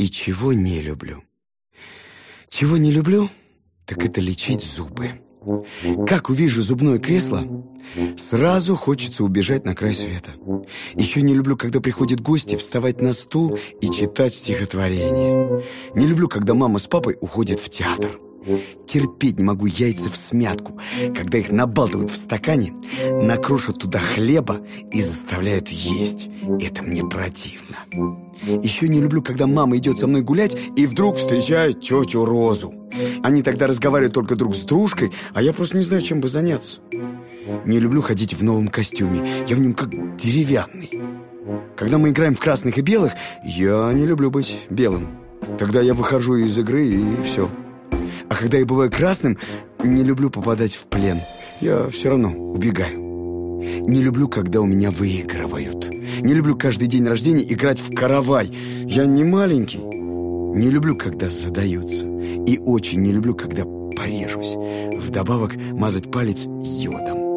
И чего не люблю? Чего не люблю, так это лечить зубы. Как увижу зубное кресло, сразу хочется убежать на край света. Еще не люблю, когда приходят гости, вставать на стул и читать стихотворение. Не люблю, когда мама с папой уходят в театр. Терпеть не могу яйца в смятку, когда их набалтывают в стакане, накрушат туда хлеба и заставляют есть. Это мне противно. Еще не люблю, когда мама идет со мной гулять и вдруг встречает тетю Розу. Они тогда разговаривают только друг с дружкой, а я просто не знаю, чем бы заняться. Не люблю ходить в новом костюме. Я в нем как деревянный. Когда мы играем в красных и белых, я не люблю быть белым. Тогда я выхожу из игры и все. А когда я бываю красным, не люблю попадать в плен. Я все равно убегаю. Не люблю, когда у меня выигрывают. Не люблю каждый день рождения играть в каравай. Я не маленький. Не люблю, когда задаются. И очень не люблю, когда порежусь. Вдобавок мазать палец йодом.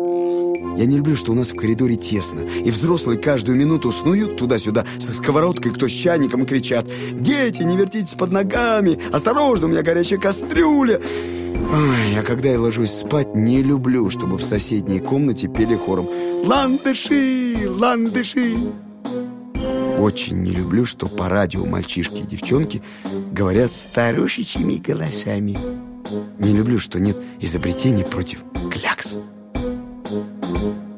Я не люблю, что у нас в коридоре тесно, и взрослые каждую минуту снуют туда-сюда со сковородкой, кто с чайником и кричат «Дети, не вертитесь под ногами! Осторожно, у меня горячая кастрюля!» Ой, а когда я ложусь спать, не люблю, чтобы в соседней комнате пели хором «Ландыши! Ландыши!» Очень не люблю, что по радио мальчишки и девчонки говорят старушечьими голосами. Не люблю, что нет изобретений против клякс. Thank you.